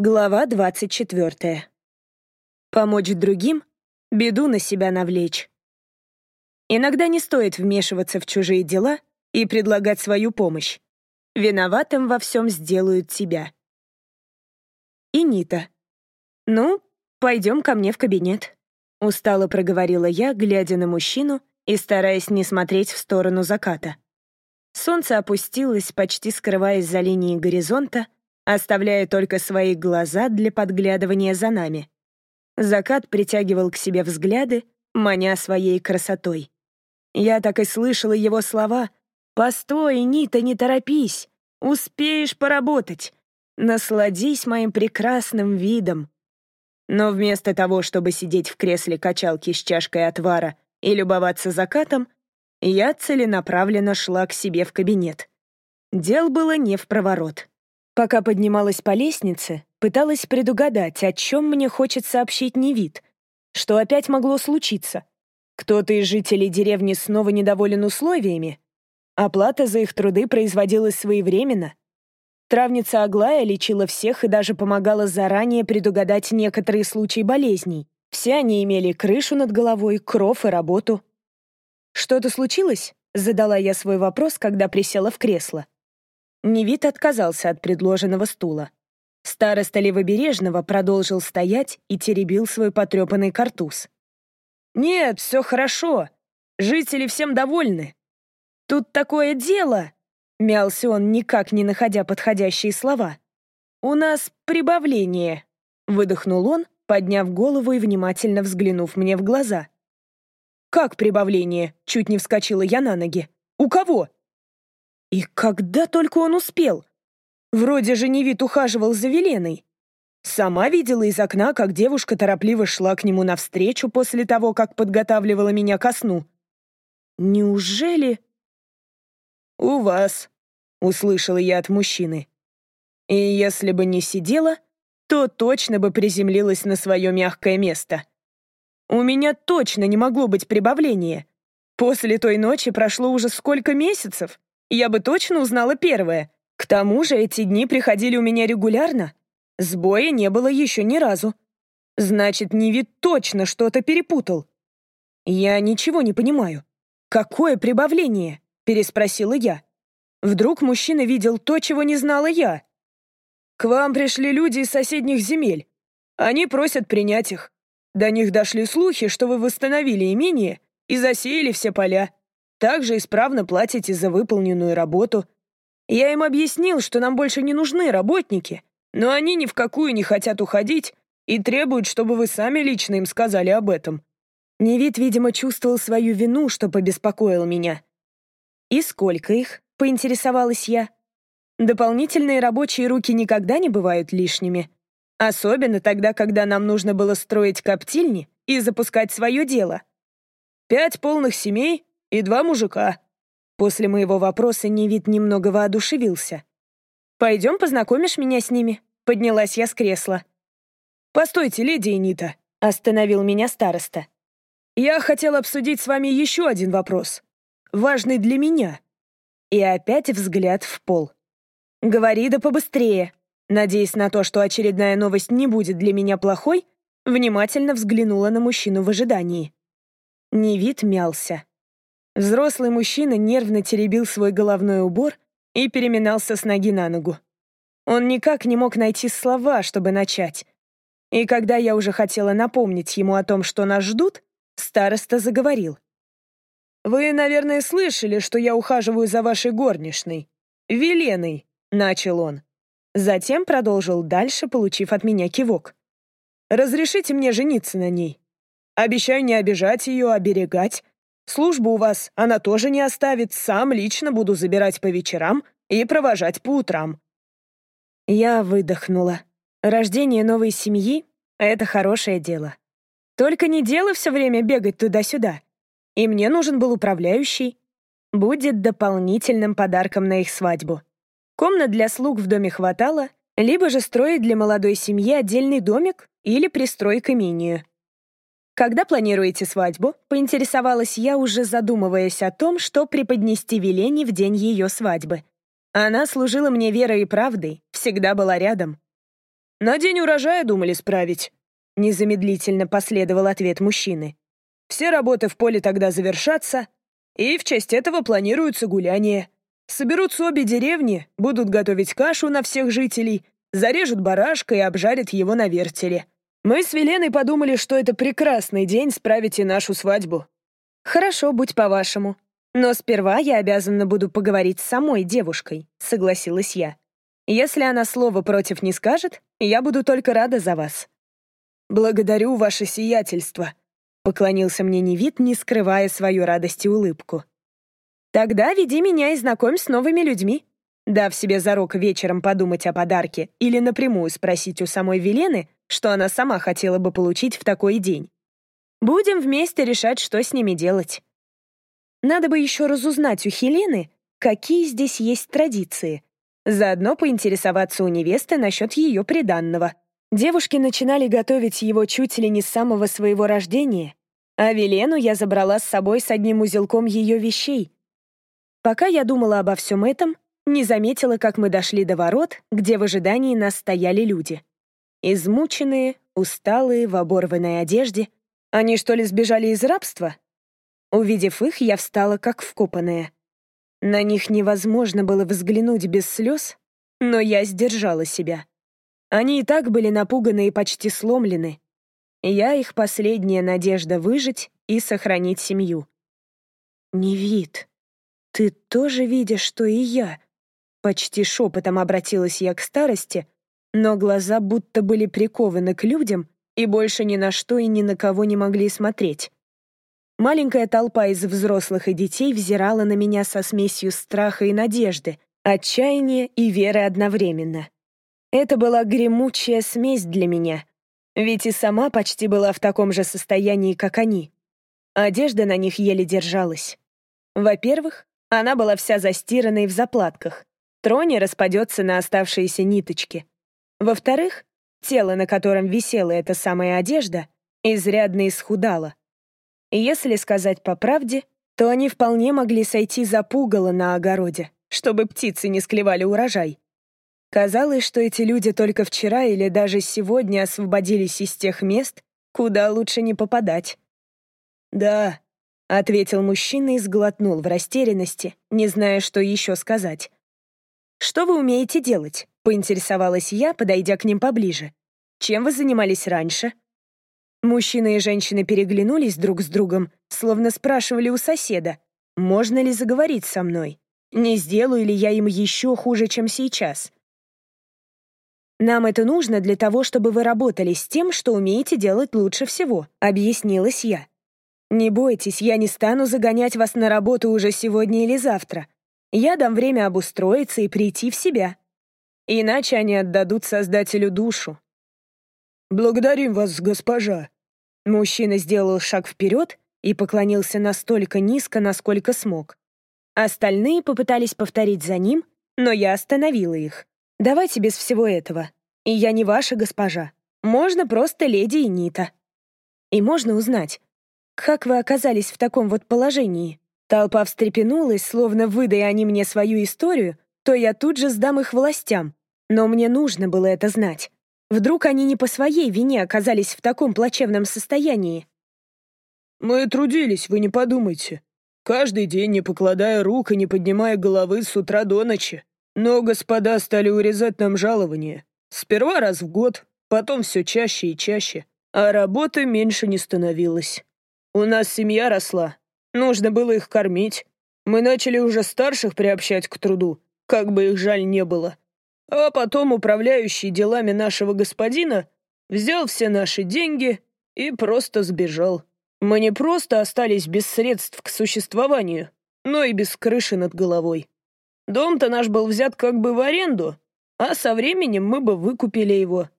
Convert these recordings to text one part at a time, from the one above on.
Глава 24. Помочь другим — беду на себя навлечь. Иногда не стоит вмешиваться в чужие дела и предлагать свою помощь. Виноватым во всем сделают тебя. И Нита. «Ну, пойдем ко мне в кабинет», — устало проговорила я, глядя на мужчину и стараясь не смотреть в сторону заката. Солнце опустилось, почти скрываясь за линией горизонта, оставляя только свои глаза для подглядывания за нами. Закат притягивал к себе взгляды, маня своей красотой. Я так и слышала его слова «Постой, Нита, не торопись! Успеешь поработать! Насладись моим прекрасным видом!» Но вместо того, чтобы сидеть в кресле качалки с чашкой отвара и любоваться закатом, я целенаправленно шла к себе в кабинет. Дел было не в проворот. Пока поднималась по лестнице, пыталась предугадать, о чем мне хочет сообщить Невид. Что опять могло случиться? Кто-то из жителей деревни снова недоволен условиями? Оплата за их труды производилась своевременно. Травница Аглая лечила всех и даже помогала заранее предугадать некоторые случаи болезней. Все они имели крышу над головой, кров и работу. «Что-то случилось?» — задала я свой вопрос, когда присела в кресло. Невит отказался от предложенного стула. Староста Левобережного продолжил стоять и теребил свой потрепанный картуз. «Нет, все хорошо. Жители всем довольны. Тут такое дело!» — мялся он, никак не находя подходящие слова. «У нас прибавление», — выдохнул он, подняв голову и внимательно взглянув мне в глаза. «Как прибавление?» — чуть не вскочила я на ноги. «У кого?» И когда только он успел? Вроде же не вид ухаживал за Веленой. Сама видела из окна, как девушка торопливо шла к нему навстречу после того, как подготавливала меня ко сну. Неужели... «У вас», — услышала я от мужчины. И если бы не сидела, то точно бы приземлилась на свое мягкое место. У меня точно не могло быть прибавления. После той ночи прошло уже сколько месяцев? Я бы точно узнала первое. К тому же эти дни приходили у меня регулярно. Сбоя не было еще ни разу. Значит, Нивит точно что-то перепутал. Я ничего не понимаю. Какое прибавление? Переспросила я. Вдруг мужчина видел то, чего не знала я. К вам пришли люди из соседних земель. Они просят принять их. До них дошли слухи, что вы восстановили имение и засеяли все поля. Также исправно платите за выполненную работу. Я им объяснил, что нам больше не нужны работники, но они ни в какую не хотят уходить и требуют, чтобы вы сами лично им сказали об этом. Невид, видимо, чувствовал свою вину, что побеспокоил меня. «И сколько их?» — поинтересовалась я. «Дополнительные рабочие руки никогда не бывают лишними. Особенно тогда, когда нам нужно было строить коптильни и запускать свое дело. Пять полных семей и два мужика». После моего вопроса Невид немного воодушевился. «Пойдем познакомишь меня с ними?» Поднялась я с кресла. «Постойте, леди Энита», — остановил меня староста. «Я хотел обсудить с вами еще один вопрос, важный для меня». И опять взгляд в пол. «Говори да побыстрее». Надеясь на то, что очередная новость не будет для меня плохой, внимательно взглянула на мужчину в ожидании. Невид мялся. Взрослый мужчина нервно теребил свой головной убор и переминался с ноги на ногу. Он никак не мог найти слова, чтобы начать. И когда я уже хотела напомнить ему о том, что нас ждут, староста заговорил. «Вы, наверное, слышали, что я ухаживаю за вашей горничной. Веленой», — начал он. Затем продолжил дальше, получив от меня кивок. «Разрешите мне жениться на ней. Обещаю не обижать ее, оберегать, Службу у вас она тоже не оставит, сам лично буду забирать по вечерам и провожать по утрам». Я выдохнула. Рождение новой семьи — это хорошее дело. Только не дело все время бегать туда-сюда. И мне нужен был управляющий. Будет дополнительным подарком на их свадьбу. Комнат для слуг в доме хватало, либо же строить для молодой семьи отдельный домик или пристрой к имению. «Когда планируете свадьбу?» — поинтересовалась я, уже задумываясь о том, что преподнести Велене в день ее свадьбы. Она служила мне верой и правдой, всегда была рядом. На день урожая думали справить. Незамедлительно последовал ответ мужчины. Все работы в поле тогда завершатся, и в честь этого планируются гуляния. Соберутся обе деревни, будут готовить кашу на всех жителей, зарежут барашка и обжарят его на вертеле. Мы с Веленой подумали, что это прекрасный день справить и нашу свадьбу. Хорошо, будь по-вашему. Но сперва я обязана буду поговорить с самой девушкой, согласилась я. Если она слова против не скажет, я буду только рада за вас. Благодарю ваше сиятельство, поклонился мне Невид, не скрывая свою радость и улыбку. Тогда веди меня и знакомь с новыми людьми. Дав себе зарок вечером подумать о подарке или напрямую спросить у самой Велены, что она сама хотела бы получить в такой день. Будем вместе решать, что с ними делать. Надо бы еще разузнать у Хелены, какие здесь есть традиции. Заодно поинтересоваться у невесты насчет ее приданного. Девушки начинали готовить его чуть ли не с самого своего рождения, а Велену я забрала с собой с одним узелком ее вещей. Пока я думала обо всем этом, не заметила, как мы дошли до ворот, где в ожидании нас стояли люди. Измученные, усталые, в оборванной одежде. Они что ли сбежали из рабства? Увидев их, я встала как вкопанная. На них невозможно было взглянуть без слез, но я сдержала себя. Они и так были напуганы и почти сломлены. Я их последняя надежда выжить и сохранить семью. «Не вид. Ты тоже видишь, что и я?» Почти шепотом обратилась я к старости, но глаза будто были прикованы к людям и больше ни на что и ни на кого не могли смотреть. Маленькая толпа из взрослых и детей взирала на меня со смесью страха и надежды, отчаяния и веры одновременно. Это была гремучая смесь для меня, ведь и сама почти была в таком же состоянии, как они. Одежда на них еле держалась. Во-первых, она была вся застиранной в заплатках. Троне распадется на оставшиеся ниточки. Во-вторых, тело, на котором висела эта самая одежда, изрядно исхудало. Если сказать по правде, то они вполне могли сойти за пугало на огороде, чтобы птицы не склевали урожай. Казалось, что эти люди только вчера или даже сегодня освободились из тех мест, куда лучше не попадать. «Да», — ответил мужчина и сглотнул в растерянности, не зная, что еще сказать. «Что вы умеете делать?» Поинтересовалась я, подойдя к ним поближе. «Чем вы занимались раньше?» Мужчины и женщины переглянулись друг с другом, словно спрашивали у соседа, можно ли заговорить со мной, не сделаю ли я им еще хуже, чем сейчас. «Нам это нужно для того, чтобы вы работали с тем, что умеете делать лучше всего», — объяснилась я. «Не бойтесь, я не стану загонять вас на работу уже сегодня или завтра. Я дам время обустроиться и прийти в себя. Иначе они отдадут Создателю душу. «Благодарим вас, госпожа!» Мужчина сделал шаг вперед и поклонился настолько низко, насколько смог. Остальные попытались повторить за ним, но я остановила их. «Давайте без всего этого. И я не ваша госпожа. Можно просто леди и Нита. И можно узнать, как вы оказались в таком вот положении?» Толпа встрепенулась, словно выдая они мне свою историю, то я тут же сдам их властям. Но мне нужно было это знать. Вдруг они не по своей вине оказались в таком плачевном состоянии. «Мы трудились, вы не подумайте. Каждый день, не покладая рук и не поднимая головы с утра до ночи. Но господа стали урезать нам жалование. Сперва раз в год, потом все чаще и чаще. А работы меньше не становилось. У нас семья росла. Нужно было их кормить. Мы начали уже старших приобщать к труду, как бы их жаль не было. А потом управляющий делами нашего господина взял все наши деньги и просто сбежал. Мы не просто остались без средств к существованию, но и без крыши над головой. Дом-то наш был взят как бы в аренду, а со временем мы бы выкупили его.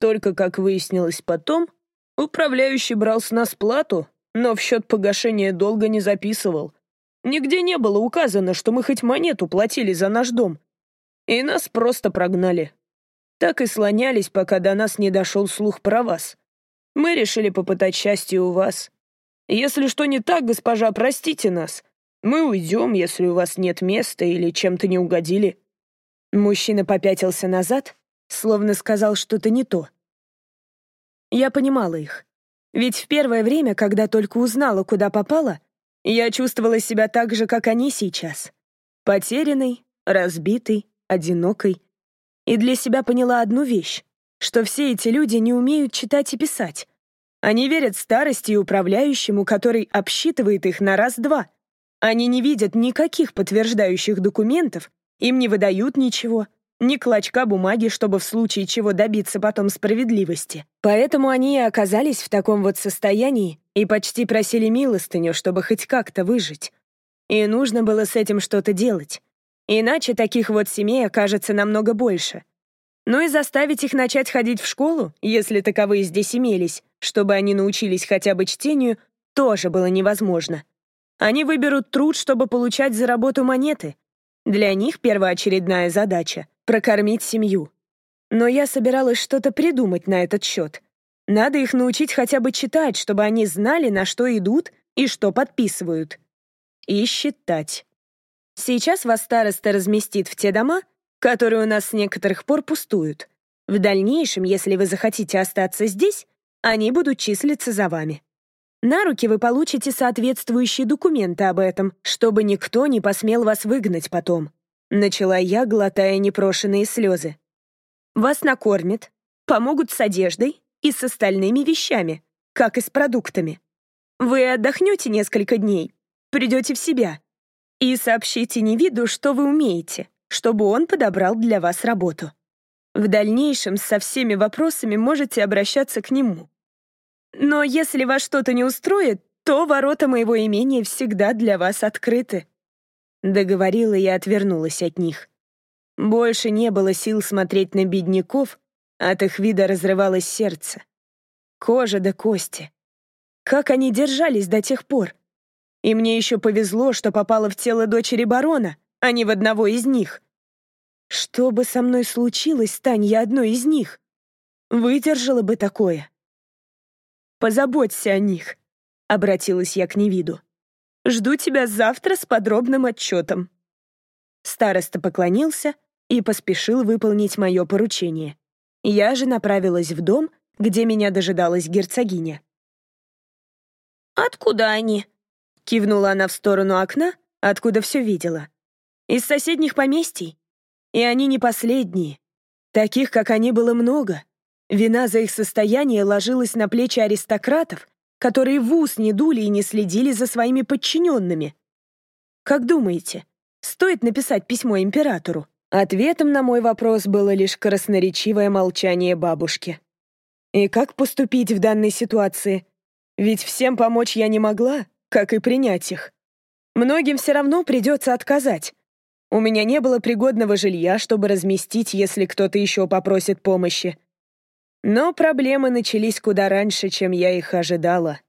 Только, как выяснилось потом, управляющий брал с нас плату, но в счет погашения долга не записывал. Нигде не было указано, что мы хоть монету платили за наш дом, и нас просто прогнали. Так и слонялись, пока до нас не дошел слух про вас. Мы решили попытать счастье у вас. Если что не так, госпожа, простите нас. Мы уйдем, если у вас нет места или чем-то не угодили». Мужчина попятился назад, словно сказал что-то не то. Я понимала их. Ведь в первое время, когда только узнала, куда попала, я чувствовала себя так же, как они сейчас. Потерянной, разбитой, одинокой. И для себя поняла одну вещь, что все эти люди не умеют читать и писать. Они верят старости и управляющему, который обсчитывает их на раз-два. Они не видят никаких подтверждающих документов, им не выдают ничего, ни клочка бумаги, чтобы в случае чего добиться потом справедливости. Поэтому они и оказались в таком вот состоянии и почти просили милостыню, чтобы хоть как-то выжить. И нужно было с этим что-то делать. Иначе таких вот семей окажется намного больше. Ну и заставить их начать ходить в школу, если таковые здесь имелись, чтобы они научились хотя бы чтению, тоже было невозможно. Они выберут труд, чтобы получать за работу монеты. Для них первоочередная задача — прокормить семью. Но я собиралась что-то придумать на этот счет. Надо их научить хотя бы читать, чтобы они знали, на что идут и что подписывают. И считать. Сейчас вас староста разместит в те дома, которые у нас с некоторых пор пустуют. В дальнейшем, если вы захотите остаться здесь, они будут числиться за вами. На руки вы получите соответствующие документы об этом, чтобы никто не посмел вас выгнать потом. Начала я, глотая непрошенные слезы. Вас накормят, помогут с одеждой и с остальными вещами, как и с продуктами. Вы отдохнете несколько дней, придете в себя и сообщите Невиду, что вы умеете, чтобы он подобрал для вас работу. В дальнейшем со всеми вопросами можете обращаться к нему. Но если вас что-то не устроит, то ворота моего имения всегда для вас открыты». Договорила и отвернулась от них. Больше не было сил смотреть на бедняков, от их вида разрывалось сердце. Кожа до кости. Как они держались до тех пор? И мне еще повезло, что попала в тело дочери барона, а не в одного из них. Что бы со мной случилось, стань я одной из них? Выдержала бы такое. Позаботься о них», — обратилась я к Невиду. «Жду тебя завтра с подробным отчетом». Староста поклонился и поспешил выполнить мое поручение. Я же направилась в дом, где меня дожидалась герцогиня. «Откуда они?» — кивнула она в сторону окна, откуда все видела. «Из соседних поместий. И они не последние. Таких, как они, было много. Вина за их состояние ложилась на плечи аристократов, которые в ус не дули и не следили за своими подчиненными. Как думаете, стоит написать письмо императору? Ответом на мой вопрос было лишь красноречивое молчание бабушки. И как поступить в данной ситуации? Ведь всем помочь я не могла, как и принять их. Многим все равно придется отказать. У меня не было пригодного жилья, чтобы разместить, если кто-то еще попросит помощи. Но проблемы начались куда раньше, чем я их ожидала.